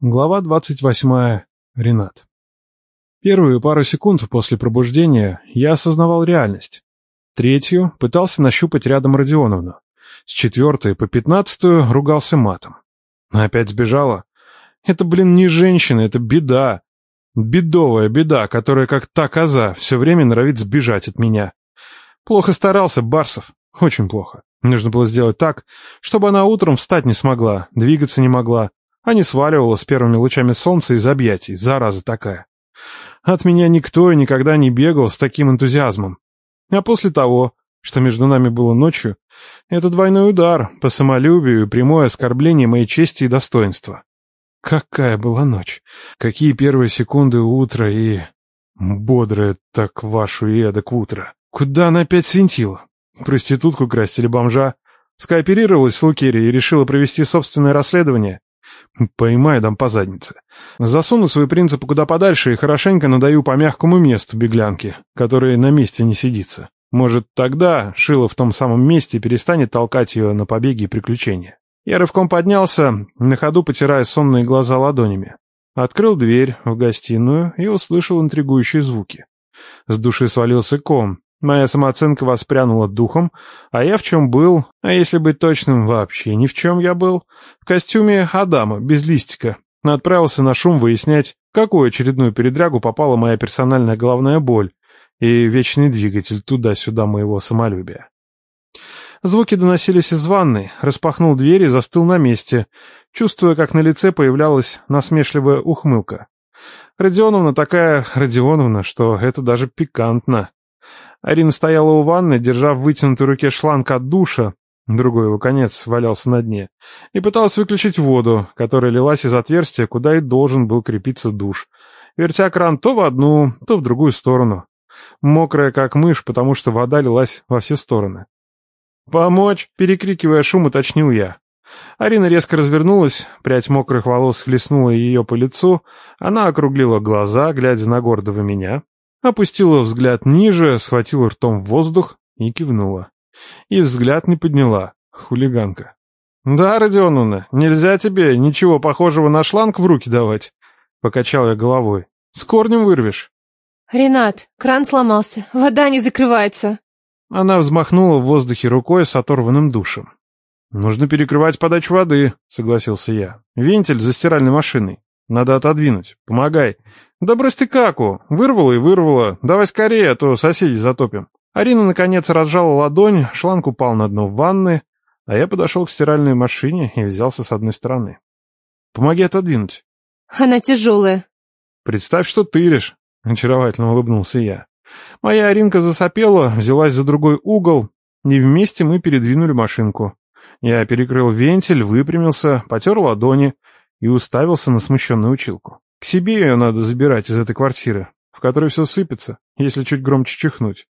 Глава двадцать восьмая. Ренат. Первые пару секунд после пробуждения я осознавал реальность. Третью пытался нащупать рядом Родионовну. С четвертой по пятнадцатую ругался матом. Опять сбежала. Это, блин, не женщина, это беда. Бедовая беда, которая, как та коза, все время норовит сбежать от меня. Плохо старался, Барсов. Очень плохо. Нужно было сделать так, чтобы она утром встать не смогла, двигаться не могла, а не сваливала с первыми лучами солнца из объятий, зараза такая. От меня никто и никогда не бегал с таким энтузиазмом. А после того, что между нами было ночью, это двойной удар по самолюбию и прямое оскорбление моей чести и достоинства. Какая была ночь! Какие первые секунды утра и... Бодрое так вашу и эдак утро. Куда она опять свинтила? Проститутку красть или бомжа? Скооперировалась с Лукери и решила провести собственное расследование? Поймаю, дам по заднице. Засуну свои принципы куда подальше и хорошенько надаю по мягкому месту беглянке, которая на месте не сидится. Может, тогда Шила в том самом месте перестанет толкать ее на побеги и приключения. Я рывком поднялся, на ходу потирая сонные глаза ладонями. Открыл дверь в гостиную и услышал интригующие звуки. С души свалился ком, Моя самооценка воспрянула духом, а я в чем был, а если быть точным, вообще ни в чем я был, в костюме Адама, без листика. Отправился на шум выяснять, какую очередную передрягу попала моя персональная головная боль и вечный двигатель туда-сюда моего самолюбия. Звуки доносились из ванной, распахнул дверь и застыл на месте, чувствуя, как на лице появлялась насмешливая ухмылка. Родионовна такая Родионовна, что это даже пикантно. Арина стояла у ванны, держа в вытянутой руке шланг от душа, другой его конец валялся на дне, и пыталась выключить воду, которая лилась из отверстия, куда и должен был крепиться душ, вертя кран то в одну, то в другую сторону. Мокрая, как мышь, потому что вода лилась во все стороны. «Помочь!» — перекрикивая шум, уточнил я. Арина резко развернулась, прядь мокрых волос хлестнула ее по лицу, она округлила глаза, глядя на гордого меня, Опустила взгляд ниже, схватила ртом в воздух и кивнула. И взгляд не подняла. Хулиганка. «Да, Родионовна, нельзя тебе ничего похожего на шланг в руки давать», — покачал я головой. «С корнем вырвешь». «Ренат, кран сломался, вода не закрывается». Она взмахнула в воздухе рукой с оторванным душем. «Нужно перекрывать подачу воды», — согласился я. «Вентиль за стиральной машиной. Надо отодвинуть. Помогай. «Да брось ты каку! Вырвала и вырвала. Давай скорее, а то соседей затопим». Арина, наконец, разжала ладонь, шланг упал на дно ванны, а я подошел к стиральной машине и взялся с одной стороны. «Помоги отодвинуть». «Она тяжелая». «Представь, что тыришь», — очаровательно улыбнулся я. Моя Аринка засопела, взялась за другой угол, и вместе мы передвинули машинку. Я перекрыл вентиль, выпрямился, потер ладони и уставился на смущенную училку. К себе ее надо забирать из этой квартиры, в которой все сыпется, если чуть громче чихнуть.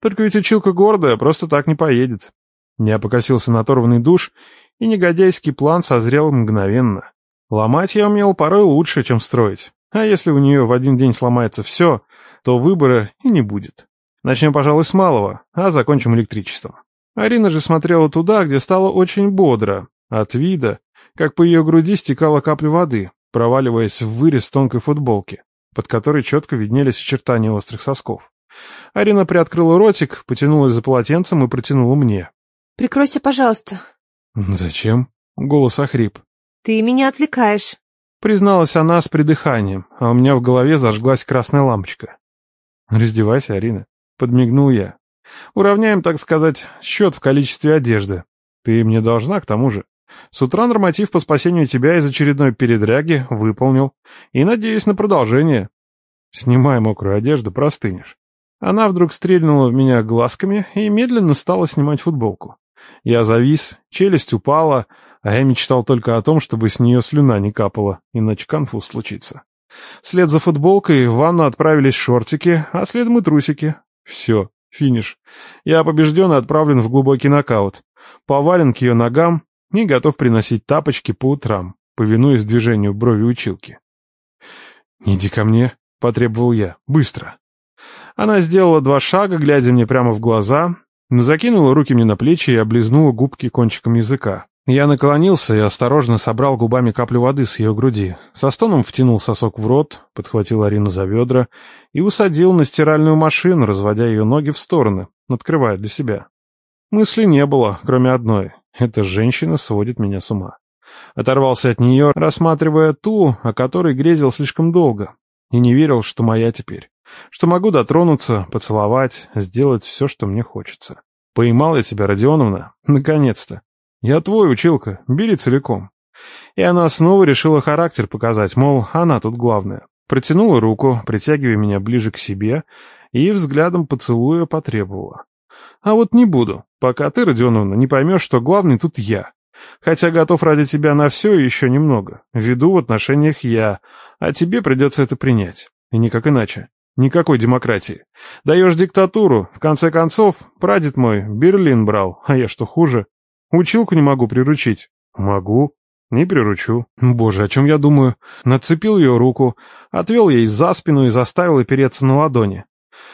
Только ведь училка гордая, просто так не поедет. Я покосился на оторванный душ, и негодяйский план созрел мгновенно. Ломать я умел порой лучше, чем строить. А если у нее в один день сломается все, то выбора и не будет. Начнем, пожалуй, с малого, а закончим электричеством. Арина же смотрела туда, где стало очень бодро, от вида, как по ее груди стекала капля воды, проваливаясь в вырез тонкой футболки, под которой четко виднелись очертания острых сосков. Арина приоткрыла ротик, потянулась за полотенцем и протянула мне. «Прикройся, пожалуйста». «Зачем?» — голос охрип. «Ты меня отвлекаешь». Призналась она с придыханием, а у меня в голове зажглась красная лампочка. «Раздевайся, Арина», — подмигнул я. «Уравняем, так сказать, счет в количестве одежды. Ты мне должна, к тому же». С утра норматив по спасению тебя из очередной передряги выполнил. И надеюсь на продолжение. Снимай мокрую одежду, простынешь. Она вдруг стрельнула в меня глазками и медленно стала снимать футболку. Я завис, челюсть упала, а я мечтал только о том, чтобы с нее слюна не капала, иначе конфуз случится. След за футболкой в ванну отправились шортики, а следом и трусики. Все, финиш. Я побежден и отправлен в глубокий нокаут. Повален к ее ногам, и готов приносить тапочки по утрам, повинуясь движению брови училки. «Не иди ко мне», — потребовал я, — «быстро». Она сделала два шага, глядя мне прямо в глаза, но закинула руки мне на плечи и облизнула губки кончиком языка. Я наклонился и осторожно собрал губами каплю воды с ее груди. Со стоном втянул сосок в рот, подхватил Арину за бедра и усадил на стиральную машину, разводя ее ноги в стороны, открывая для себя. Мысли не было, кроме одной. Эта женщина сводит меня с ума. Оторвался от нее, рассматривая ту, о которой грезил слишком долго, и не верил, что моя теперь. Что могу дотронуться, поцеловать, сделать все, что мне хочется. Поймал я тебя, Родионовна, наконец-то. «Я твой, училка, бери целиком». И она снова решила характер показать, мол, она тут главная. Протянула руку, притягивая меня ближе к себе, и взглядом поцелуя потребовала. «А вот не буду, пока ты, Родионовна, не поймешь, что главный тут я. Хотя готов ради тебя на все и еще немного. Веду в отношениях я, а тебе придется это принять. И никак иначе. Никакой демократии. Даешь диктатуру, в конце концов, прадед мой Берлин брал, а я что хуже? Училку не могу приручить. Могу. Не приручу. Боже, о чем я думаю? Нацепил ее руку, отвел ей за спину и заставил опереться на ладони.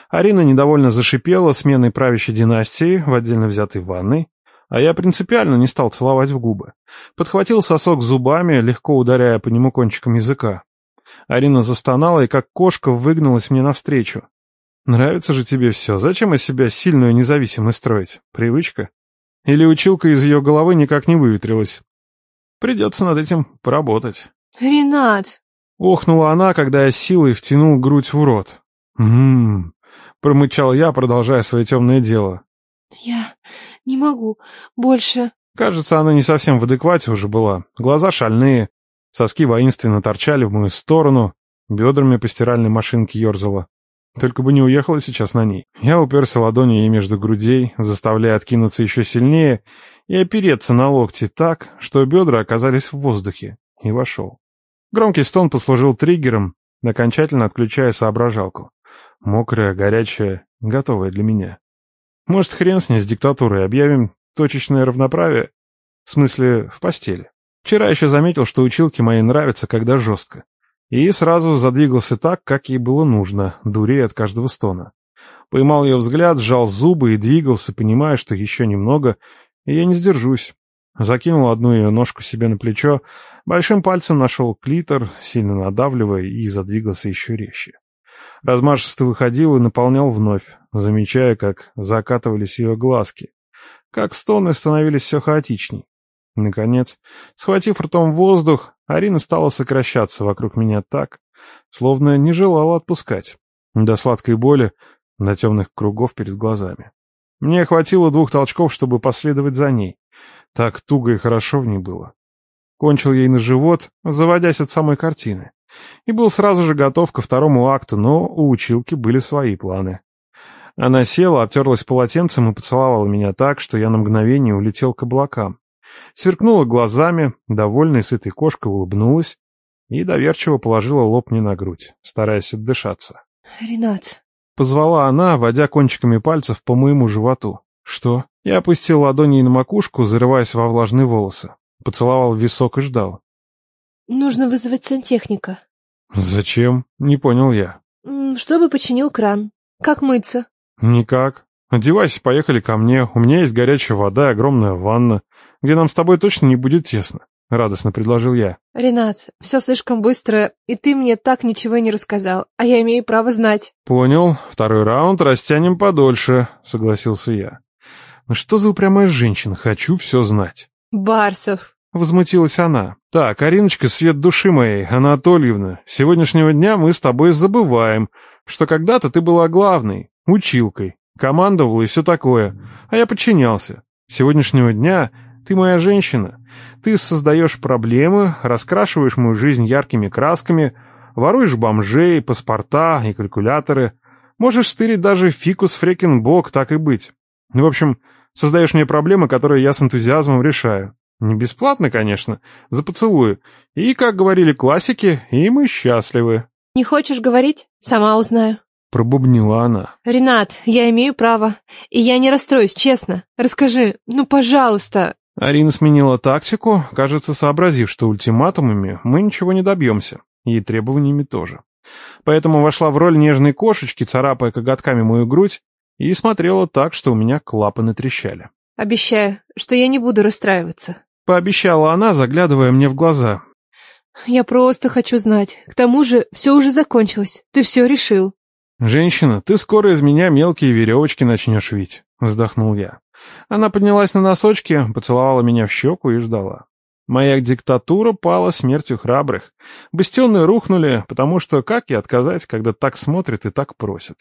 Арина недовольно зашипела сменой правящей династии в отдельно взятой ванной, а я принципиально не стал целовать в губы. Подхватил сосок зубами, легко ударяя по нему кончиком языка. Арина застонала и как кошка выгнулась мне навстречу. «Нравится же тебе все. Зачем из себя сильную независимость строить? Привычка?» Или училка из ее головы никак не выветрилась. Придется над этим поработать. «Ренат!» — охнула она, когда я силой втянул грудь в рот. «М-м-м!» — промычал я, продолжая свое темное дело. «Я не могу больше...» Кажется, она не совсем в адеквате уже была. Глаза шальные, соски воинственно торчали в мою сторону, бедрами по стиральной машинке ерзала. Только бы не уехала сейчас на ней. Я уперся ладонью ей между грудей, заставляя откинуться еще сильнее и опереться на локти так, что бедра оказались в воздухе, и вошел. Громкий стон послужил триггером, окончательно отключая соображалку. Мокрая, горячая, готовая для меня. Может, хрен с ней с диктатурой, объявим точечное равноправие? В смысле, в постели. Вчера еще заметил, что училки моей нравятся, когда жестко. И сразу задвигался так, как ей было нужно, дурея от каждого стона. Поймал ее взгляд, сжал зубы и двигался, понимая, что еще немного, и я не сдержусь. Закинул одну ее ножку себе на плечо, большим пальцем нашел клитор, сильно надавливая, и задвигался еще резче. Размашисто выходил и наполнял вновь, замечая, как закатывались ее глазки, как стоны становились все хаотичней. Наконец, схватив ртом воздух, Арина стала сокращаться вокруг меня так, словно не желала отпускать. До сладкой боли, до темных кругов перед глазами. Мне хватило двух толчков, чтобы последовать за ней. Так туго и хорошо в ней было. Кончил ей на живот, заводясь от самой картины. И был сразу же готов ко второму акту, но у училки были свои планы. Она села, обтерлась полотенцем и поцеловала меня так, что я на мгновение улетел к облакам сверкнула глазами, довольной сытой кошкой улыбнулась и доверчиво положила лоб мне на грудь, стараясь отдышаться. «Ренат!» — позвала она, водя кончиками пальцев по моему животу. «Что?» Я опустил ладони на макушку, зарываясь во влажные волосы. Поцеловал в висок и ждал. «Нужно вызвать сантехника». «Зачем?» — не понял я. «Чтобы починил кран. Как мыться?» «Никак. Одевайся, поехали ко мне. У меня есть горячая вода и огромная ванна где нам с тобой точно не будет тесно», — радостно предложил я. «Ренат, все слишком быстро, и ты мне так ничего не рассказал, а я имею право знать». «Понял. Второй раунд растянем подольше», — согласился я. «Ну что за упрямая женщина? Хочу все знать». «Барсов». Возмутилась она. «Так, Ариночка, свет души моей, Анатольевна, с сегодняшнего дня мы с тобой забываем, что когда-то ты была главной, училкой, командовала и все такое, а я подчинялся. С сегодняшнего дня ты моя женщина. Ты создаешь проблемы, раскрашиваешь мою жизнь яркими красками, воруешь бомжей, паспорта и калькуляторы. Можешь стырить даже фикус фрекин-бок, так и быть. В общем, создаешь мне проблемы, которые я с энтузиазмом решаю. Не бесплатно, конечно, за поцелуи. И, как говорили классики, и мы счастливы. Не хочешь говорить? Сама узнаю. Пробубнила она. Ренат, я имею право. И я не расстроюсь, честно. Расскажи, ну, пожалуйста. Арина сменила тактику, кажется, сообразив, что ультиматумами мы ничего не добьемся, и требованиями тоже. Поэтому вошла в роль нежной кошечки, царапая коготками мою грудь, и смотрела так, что у меня клапаны трещали. «Обещаю, что я не буду расстраиваться». Пообещала она, заглядывая мне в глаза. Я просто хочу знать. К тому же все уже закончилось. Ты все решил. «Женщина, ты скоро из меня мелкие веревочки начнешь вить», — вздохнул я. Она поднялась на носочки, поцеловала меня в щеку и ждала. Моя диктатура пала смертью храбрых. Бастионы рухнули, потому что как и отказать, когда так смотрят и так просят.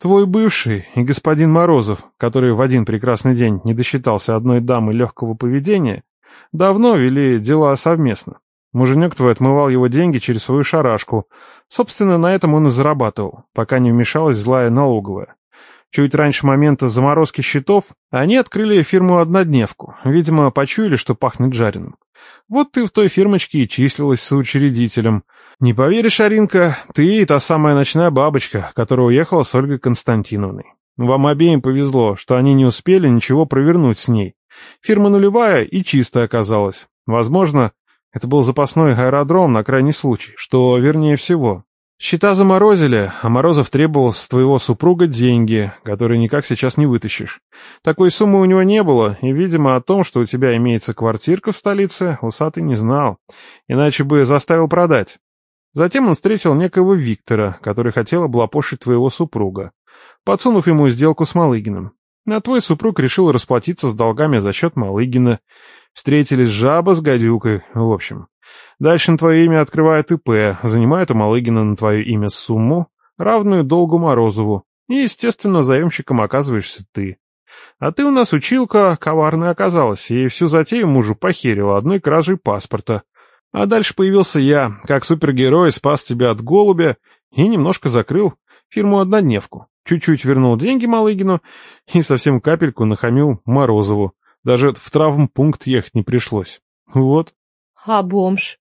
Твой бывший и господин Морозов, который в один прекрасный день не досчитался одной дамы легкого поведения, давно вели дела совместно. Муженек твой отмывал его деньги через свою шарашку. Собственно, на этом он и зарабатывал, пока не вмешалась злая налоговая. Чуть раньше момента заморозки счетов они открыли фирму-однодневку. Видимо, почуяли, что пахнет жареным. Вот ты в той фирмочке и числилась соучредителем. Не поверишь, Аринка, ты и та самая ночная бабочка, которая уехала с Ольгой Константиновной. Вам обеим повезло, что они не успели ничего провернуть с ней. Фирма нулевая и чистая оказалась. Возможно, это был запасной аэродром на крайний случай, что вернее всего. Счета заморозили, а Морозов требовал с твоего супруга деньги, которые никак сейчас не вытащишь. Такой суммы у него не было, и, видимо, о том, что у тебя имеется квартирка в столице, усатый не знал, иначе бы заставил продать. Затем он встретил некого Виктора, который хотел облапошить твоего супруга, подсунув ему сделку с Малыгиным. А твой супруг решил расплатиться с долгами за счет Малыгина. Встретились жаба с гадюкой, в общем. Дальше на твое имя открывают ИП, занимают у Малыгина на твое имя сумму, равную долгу Морозову, и, естественно, заемщиком оказываешься ты. А ты у нас училка коварная оказалась, и всю затею мужу похерила одной кражей паспорта. А дальше появился я, как супергерой, спас тебя от голубя и немножко закрыл фирму-однодневку. Чуть-чуть вернул деньги Малыгину и совсем капельку нахамил Морозову. Даже в травмпункт ехать не пришлось. Вот. А бомж?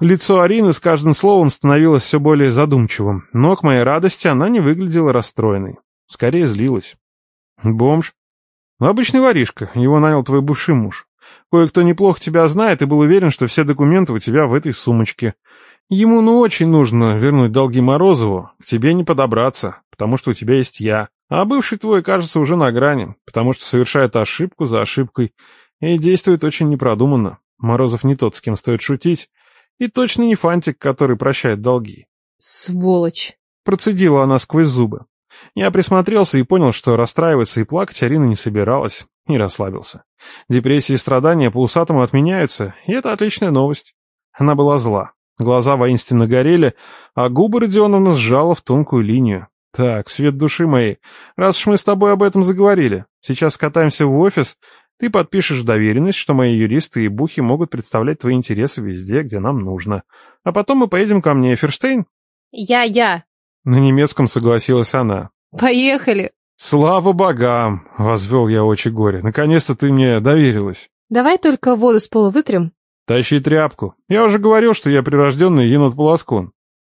Лицо Арины с каждым словом становилось все более задумчивым, но к моей радости она не выглядела расстроенной. Скорее злилась. Бомж? Ну, обычный воришка, его нанял твой бывший муж. Кое-кто неплохо тебя знает и был уверен, что все документы у тебя в этой сумочке. Ему ну очень нужно вернуть долги Морозову, к тебе не подобраться, потому что у тебя есть я. А бывший твой, кажется, уже на грани, потому что совершает ошибку за ошибкой и действует очень непродуманно. Морозов не тот, с кем стоит шутить, и точно не фантик, который прощает долги. Сволочь. Процедила она сквозь зубы. Я присмотрелся и понял, что расстраиваться и плакать Арина не собиралась, и расслабился. Депрессии и страдания по усатому отменяются, и это отличная новость. Она была зла. Глаза воинственно горели, а губы Родионовна сжала в тонкую линию. «Так, свет души моей, раз уж мы с тобой об этом заговорили, сейчас катаемся в офис, ты подпишешь доверенность, что мои юристы и бухи могут представлять твои интересы везде, где нам нужно. А потом мы поедем ко мне, Ферштейн?» «Я-я». На немецком согласилась она. «Поехали». «Слава богам!» — возвел я очи горе. «Наконец-то ты мне доверилась». «Давай только воду с пола вытрем». «Тащи тряпку. Я уже говорил, что я прирожденный енот-полоскун».